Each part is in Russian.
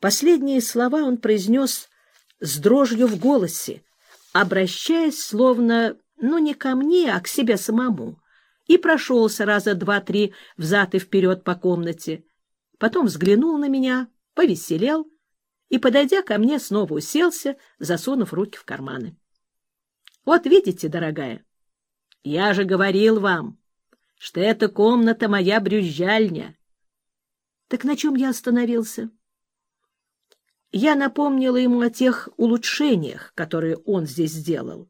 Последние слова он произнес с дрожью в голосе, обращаясь словно, ну, не ко мне, а к себе самому, и прошелся раза два-три взад и вперед по комнате. Потом взглянул на меня, повеселел и, подойдя ко мне, снова уселся, засунув руки в карманы. — Вот видите, дорогая, я же говорил вам, что эта комната моя брюзжальня. Так на чем я остановился? Я напомнила ему о тех улучшениях, которые он здесь сделал,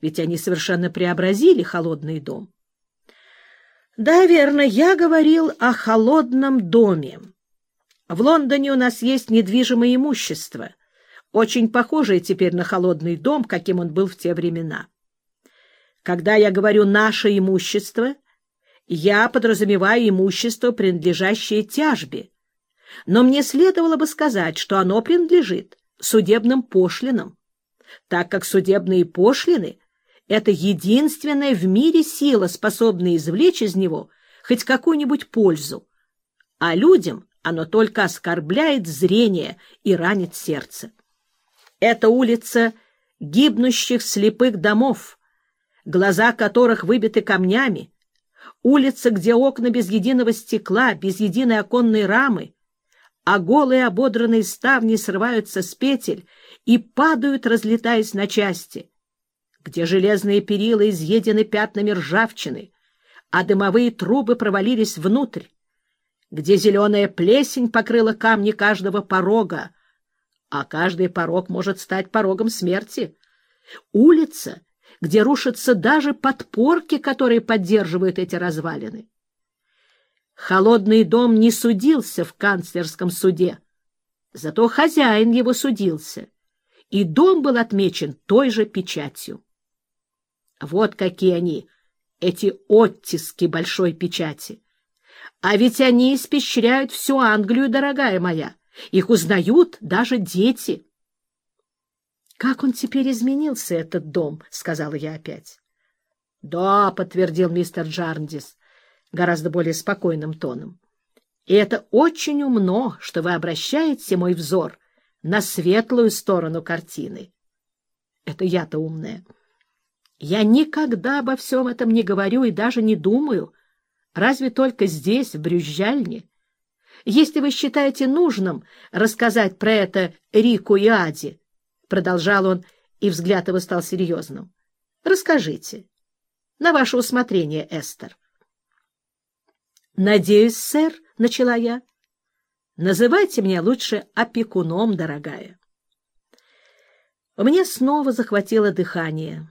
ведь они совершенно преобразили холодный дом. Да, верно, я говорил о холодном доме. В Лондоне у нас есть недвижимое имущество, очень похожее теперь на холодный дом, каким он был в те времена. Когда я говорю «наше имущество», я подразумеваю имущество, принадлежащее тяжбе, но мне следовало бы сказать, что оно принадлежит судебным пошлинам, так как судебные пошлины — это единственная в мире сила, способная извлечь из него хоть какую-нибудь пользу, а людям оно только оскорбляет зрение и ранит сердце. Это улица гибнущих слепых домов, глаза которых выбиты камнями, улица, где окна без единого стекла, без единой оконной рамы, а голые ободранные ставни срываются с петель и падают, разлетаясь на части, где железные перила изъедены пятнами ржавчины, а дымовые трубы провалились внутрь, где зеленая плесень покрыла камни каждого порога, а каждый порог может стать порогом смерти. Улица, где рушатся даже подпорки, которые поддерживают эти развалины. Холодный дом не судился в канцлерском суде, зато хозяин его судился, и дом был отмечен той же печатью. Вот какие они, эти оттиски большой печати. А ведь они испещряют всю Англию, дорогая моя. Их узнают даже дети. — Как он теперь изменился, этот дом? — сказала я опять. — Да, — подтвердил мистер Джарндис, гораздо более спокойным тоном. И это очень умно, что вы обращаете мой взор на светлую сторону картины. Это я-то умная. Я никогда обо всем этом не говорю и даже не думаю, разве только здесь, в Брюзжальне. Если вы считаете нужным рассказать про это Рику и Аде, — продолжал он, и взгляд его стал серьезным, — расскажите. На ваше усмотрение, Эстер. —— Надеюсь, сэр, — начала я. — Называйте меня лучше опекуном, дорогая. У меня снова захватило дыхание,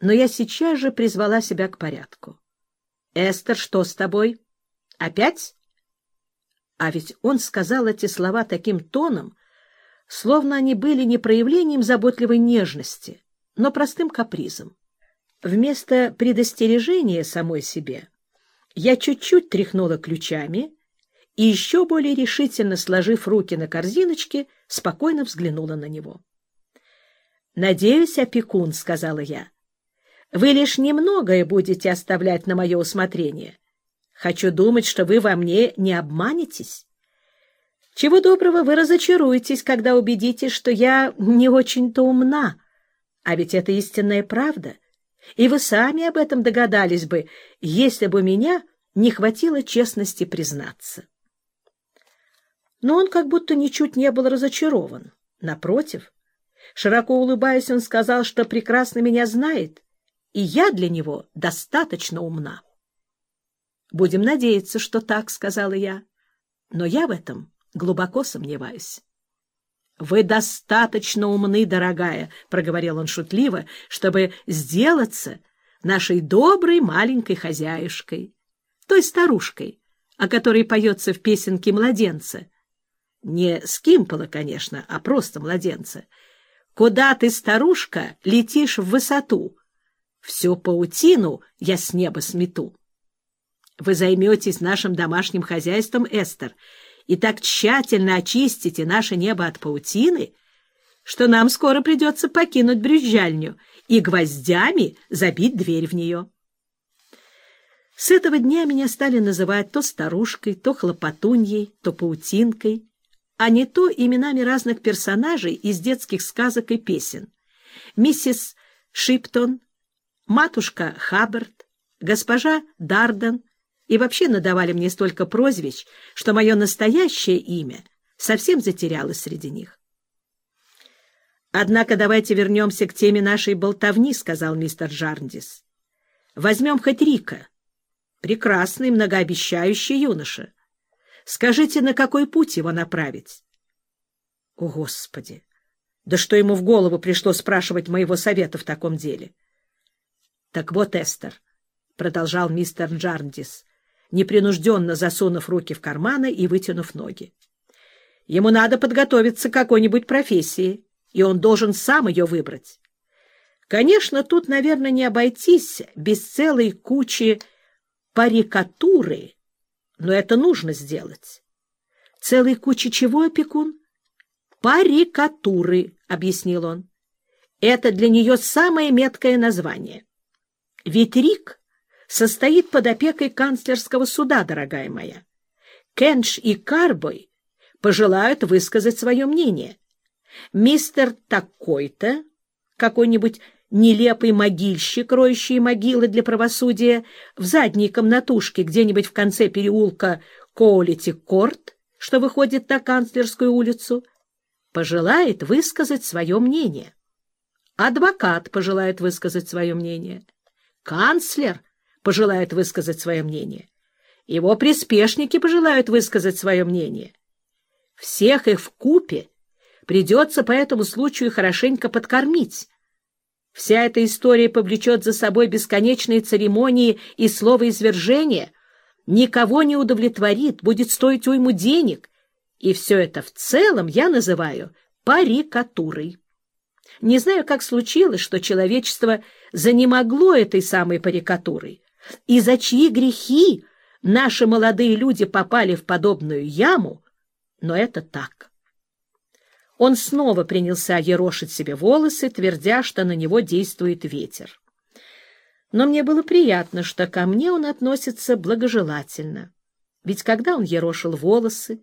но я сейчас же призвала себя к порядку. — Эстер, что с тобой? Опять? А ведь он сказал эти слова таким тоном, словно они были не проявлением заботливой нежности, но простым капризом. Вместо предостережения самой себе я чуть-чуть тряхнула ключами и, еще более решительно сложив руки на корзиночке, спокойно взглянула на него. «Надеюсь, опекун», — сказала я, — «вы лишь немногое будете оставлять на мое усмотрение. Хочу думать, что вы во мне не обманетесь. Чего доброго вы разочаруетесь, когда убедитесь, что я не очень-то умна, а ведь это истинная правда» и вы сами об этом догадались бы, если бы у меня не хватило честности признаться. Но он как будто ничуть не был разочарован. Напротив, широко улыбаясь, он сказал, что прекрасно меня знает, и я для него достаточно умна. «Будем надеяться, что так», — сказала я, — «но я в этом глубоко сомневаюсь». «Вы достаточно умны, дорогая», — проговорил он шутливо, «чтобы сделаться нашей доброй маленькой хозяюшкой, той старушкой, о которой поется в песенке младенца. Не Скимпола, конечно, а просто младенца. Куда ты, старушка, летишь в высоту? Всю паутину я с неба смету. Вы займетесь нашим домашним хозяйством, Эстер, — и так тщательно очистите наше небо от паутины, что нам скоро придется покинуть брюзжальню и гвоздями забить дверь в нее. С этого дня меня стали называть то старушкой, то хлопотуньей, то паутинкой, а не то именами разных персонажей из детских сказок и песен. Миссис Шиптон, матушка Хаббард, госпожа Дарден и вообще надавали мне столько прозвищ, что мое настоящее имя совсем затерялось среди них. «Однако давайте вернемся к теме нашей болтовни», — сказал мистер Джарндис. «Возьмем хоть Рика. Прекрасный, многообещающий юноша. Скажите, на какой путь его направить?» «О, Господи! Да что ему в голову пришло спрашивать моего совета в таком деле?» «Так вот, Эстер», — продолжал мистер Джарндис, непринужденно засунув руки в карманы и вытянув ноги. «Ему надо подготовиться к какой-нибудь профессии» и он должен сам ее выбрать. Конечно, тут, наверное, не обойтись без целой кучи парикатуры, но это нужно сделать. Целой кучи чего, опекун? Парикатуры, — объяснил он. Это для нее самое меткое название. Ведь Рик состоит под опекой канцлерского суда, дорогая моя. Кенш и Карбой пожелают высказать свое мнение. Мистер такой-то, какой-нибудь нелепый могильщик, роющий могилы для правосудия, в задней комнатушке где-нибудь в конце переулка Коулити-Корт, что выходит на Канцлерскую улицу, пожелает высказать свое мнение. Адвокат пожелает высказать свое мнение. Канцлер пожелает высказать свое мнение. Его приспешники пожелают высказать свое мнение. Всех их вкупе Придется по этому случаю хорошенько подкормить. Вся эта история повлечет за собой бесконечные церемонии и словоизвержения, никого не удовлетворит, будет стоить уйму денег, и все это в целом я называю парикатурой. Не знаю, как случилось, что человечество занемогло этой самой парикатурой, и за чьи грехи наши молодые люди попали в подобную яму, но это так. Он снова принялся ерошить себе волосы, твердя, что на него действует ветер. Но мне было приятно, что ко мне он относится благожелательно. Ведь когда он ерошил волосы,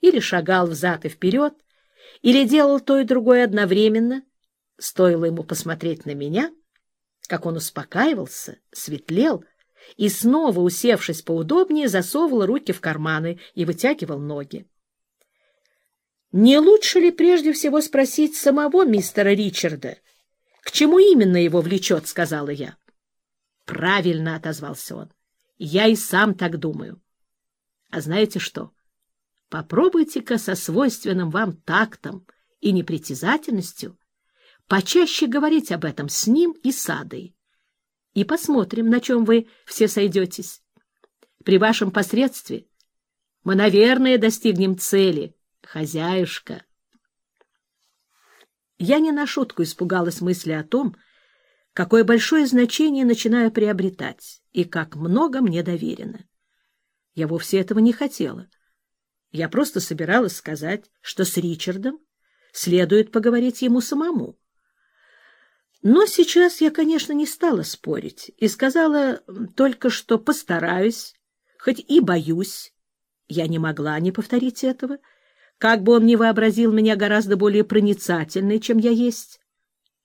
или шагал взад и вперед, или делал то и другое одновременно, стоило ему посмотреть на меня, как он успокаивался, светлел и, снова усевшись поудобнее, засовывал руки в карманы и вытягивал ноги. Не лучше ли прежде всего спросить самого мистера Ричарда? К чему именно его влечет, — сказала я. — Правильно, — отозвался он. — Я и сам так думаю. А знаете что? Попробуйте-ка со свойственным вам тактом и непритязательностью почаще говорить об этом с ним и с Адой. И посмотрим, на чем вы все сойдетесь. При вашем посредстве мы, наверное, достигнем цели — хозяюшка. Я не на шутку испугалась мысли о том, какое большое значение начинаю приобретать и как много мне доверено. Я вовсе этого не хотела. Я просто собиралась сказать, что с Ричардом следует поговорить ему самому. Но сейчас я, конечно, не стала спорить и сказала только, что постараюсь, хоть и боюсь. Я не могла не повторить этого — как бы он ни вообразил меня гораздо более проницательной, чем я есть.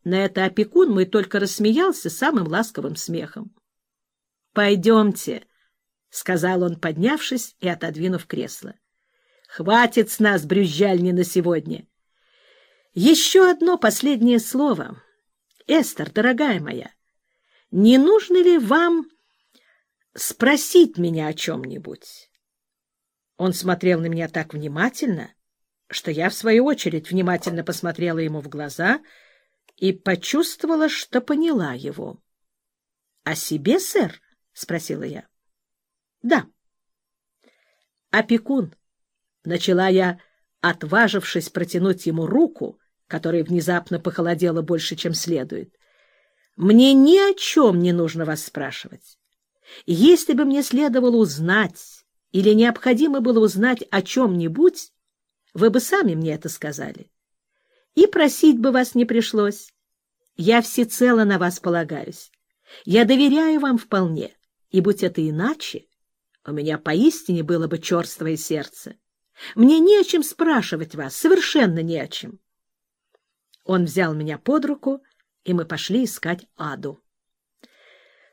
На это опекун мой только рассмеялся самым ласковым смехом. — Пойдемте, — сказал он, поднявшись и отодвинув кресло. — Хватит с нас брюзжальни на сегодня. Еще одно последнее слово. Эстер, дорогая моя, не нужно ли вам спросить меня о чем-нибудь? Он смотрел на меня так внимательно, что я, в свою очередь, внимательно посмотрела ему в глаза и почувствовала, что поняла его. — О себе, сэр? — спросила я. — Да. — Опекун, — начала я, отважившись протянуть ему руку, которая внезапно похолодела больше, чем следует. — Мне ни о чем не нужно вас спрашивать. Если бы мне следовало узнать или необходимо было узнать о чем-нибудь, вы бы сами мне это сказали. И просить бы вас не пришлось. Я всецело на вас полагаюсь. Я доверяю вам вполне, и будь это иначе, у меня поистине было бы черствое сердце. Мне не о чем спрашивать вас, совершенно не о чем. Он взял меня под руку, и мы пошли искать Аду.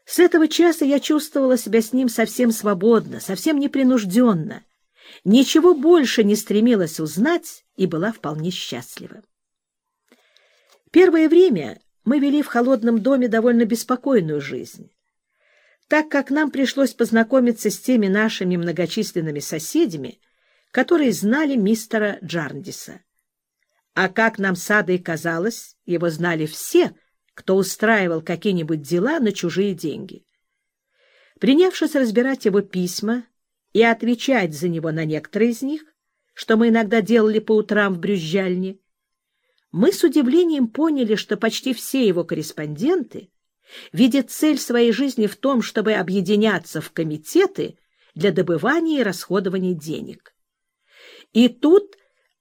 С этого часа я чувствовала себя с ним совсем свободно, совсем непринужденно, ничего больше не стремилась узнать и была вполне счастлива. Первое время мы вели в холодном доме довольно беспокойную жизнь, так как нам пришлось познакомиться с теми нашими многочисленными соседями, которые знали мистера Джарндиса. А как нам с Адой казалось, его знали все, кто устраивал какие-нибудь дела на чужие деньги. Принявшись разбирать его письма и отвечать за него на некоторые из них, что мы иногда делали по утрам в брюзжальне, мы с удивлением поняли, что почти все его корреспонденты видят цель своей жизни в том, чтобы объединяться в комитеты для добывания и расходования денег. И тут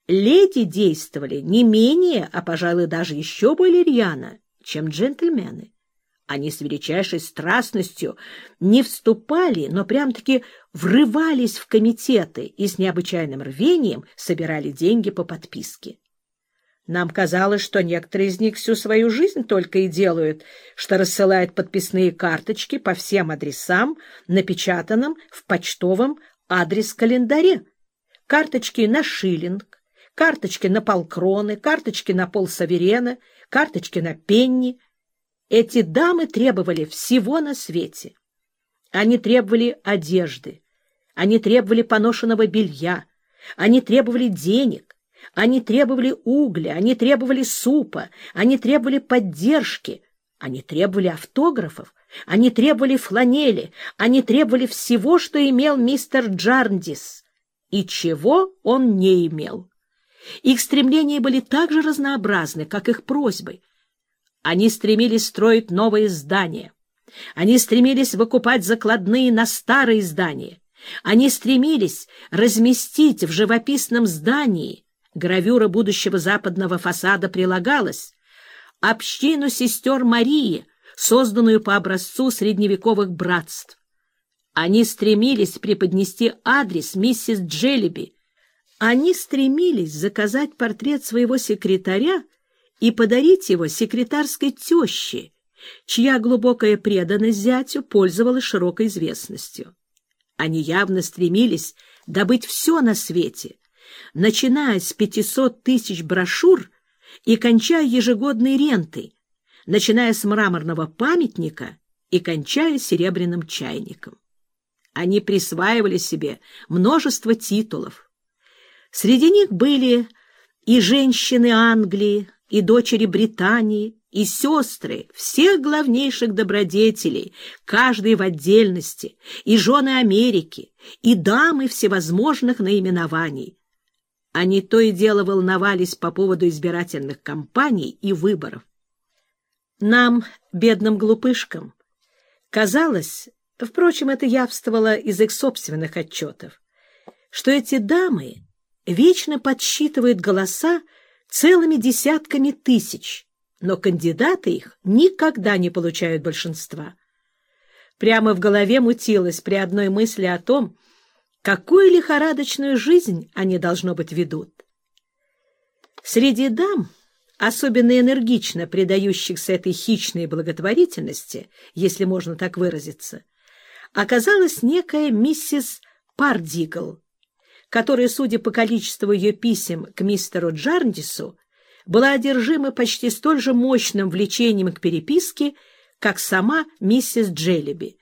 леди действовали не менее, а, пожалуй, даже еще более рьяно, чем джентльмены. Они с величайшей страстностью не вступали, но прям-таки врывались в комитеты и с необычайным рвением собирали деньги по подписке. Нам казалось, что некоторые из них всю свою жизнь только и делают, что рассылают подписные карточки по всем адресам, напечатанным в почтовом адрес-календаре. Карточки на шиллинг, карточки на полкроны, карточки на полсаверена, карточки на пенни — эти дамы требовали всего на свете. Они требовали одежды, они требовали поношенного белья, они требовали денег, они требовали угля, они требовали супа, они требовали поддержки, они требовали автографов, они требовали фланели, они требовали всего, что имел мистер Джарндис, и чего он не имел. Их стремления были так же разнообразны, как их просьбы, они стремились строить новые здания. Они стремились выкупать закладные на старые здания. Они стремились разместить в живописном здании гравюра будущего западного фасада прилагалась общину сестер Марии, созданную по образцу средневековых братств. Они стремились преподнести адрес миссис Джеллиби. Они стремились заказать портрет своего секретаря и подарить его секретарской теще, чья глубокая преданность зятю пользовалась широкой известностью. Они явно стремились добыть все на свете, начиная с 500 тысяч брошюр и кончая ежегодной рентой, начиная с мраморного памятника и кончая серебряным чайником. Они присваивали себе множество титулов. Среди них были и женщины Англии, и дочери Британии, и сестры всех главнейших добродетелей, каждый в отдельности, и жены Америки, и дамы всевозможных наименований. Они то и дело волновались по поводу избирательных кампаний и выборов. Нам, бедным глупышкам, казалось, впрочем, это явствовало из их собственных отчетов, что эти дамы вечно подсчитывают голоса целыми десятками тысяч, но кандидаты их никогда не получают большинства. Прямо в голове мутилось при одной мысли о том, какую лихорадочную жизнь они, должно быть, ведут. Среди дам, особенно энергично предающихся этой хищной благотворительности, если можно так выразиться, оказалась некая миссис Пардигл, которая, судя по количеству ее писем к мистеру Джарндису, была одержима почти столь же мощным влечением к переписке, как сама миссис Джеллиби.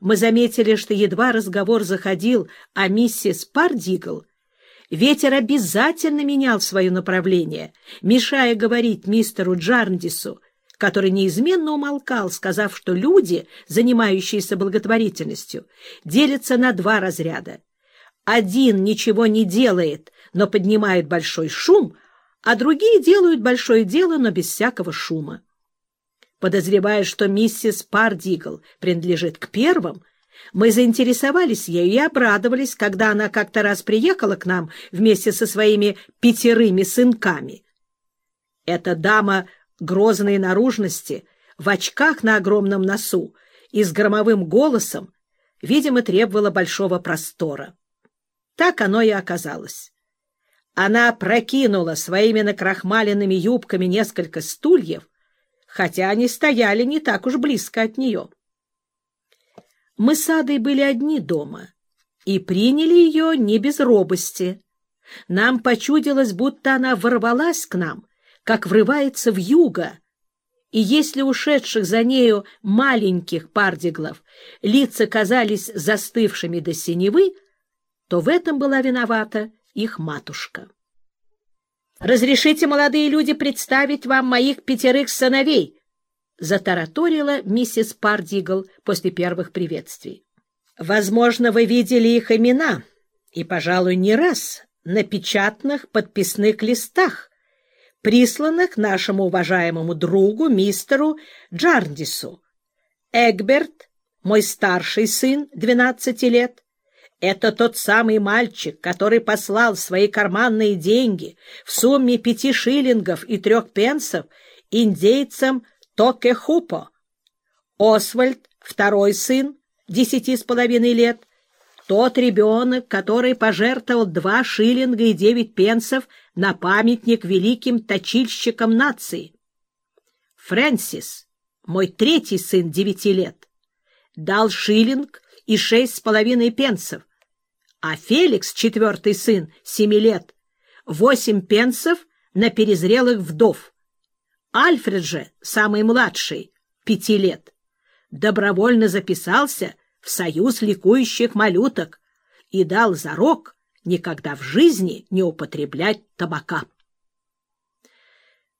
Мы заметили, что едва разговор заходил о миссис Пардигл, ветер обязательно менял свое направление, мешая говорить мистеру Джарндису, который неизменно умолкал, сказав, что люди, занимающиеся благотворительностью, делятся на два разряда один ничего не делает, но поднимает большой шум, а другие делают большое дело, но без всякого шума. Подозревая, что миссис Пардигл принадлежит к первым, мы заинтересовались ею и обрадовались, когда она как-то раз приехала к нам вместе со своими пятерыми сынками. Эта дама грозной наружности, в очках на огромном носу и с громовым голосом, видимо, требовала большого простора. Так оно и оказалось. Она прокинула своими накрахмаленными юбками несколько стульев, хотя они стояли не так уж близко от нее. Мы с Адой были одни дома и приняли ее не без робости. Нам почудилось, будто она ворвалась к нам, как врывается в юго, и если ушедших за нею маленьких пардиглов лица казались застывшими до синевы, то в этом была виновата их матушка. «Разрешите, молодые люди, представить вам моих пятерых сыновей», — затараторила миссис Пардигл после первых приветствий. «Возможно, вы видели их имена, и, пожалуй, не раз, на печатных подписных листах, присланных нашему уважаемому другу, мистеру Джарндису. Эгберт, мой старший сын, двенадцати лет, это тот самый мальчик, который послал свои карманные деньги в сумме пяти шиллингов и трех пенсов индейцам Токехупо. Освальд, второй сын, десяти с половиной лет, тот ребенок, который пожертвовал два шиллинга и девять пенсов на памятник великим точильщикам нации. Фрэнсис, мой третий сын девяти лет, дал шиллинг и шесть с половиной пенсов, а Феликс, четвертый сын, семи лет, восемь пенсов на перезрелых вдов. Альфред же, самый младший, пяти лет, добровольно записался в союз ликующих малюток и дал зарок никогда в жизни не употреблять табака.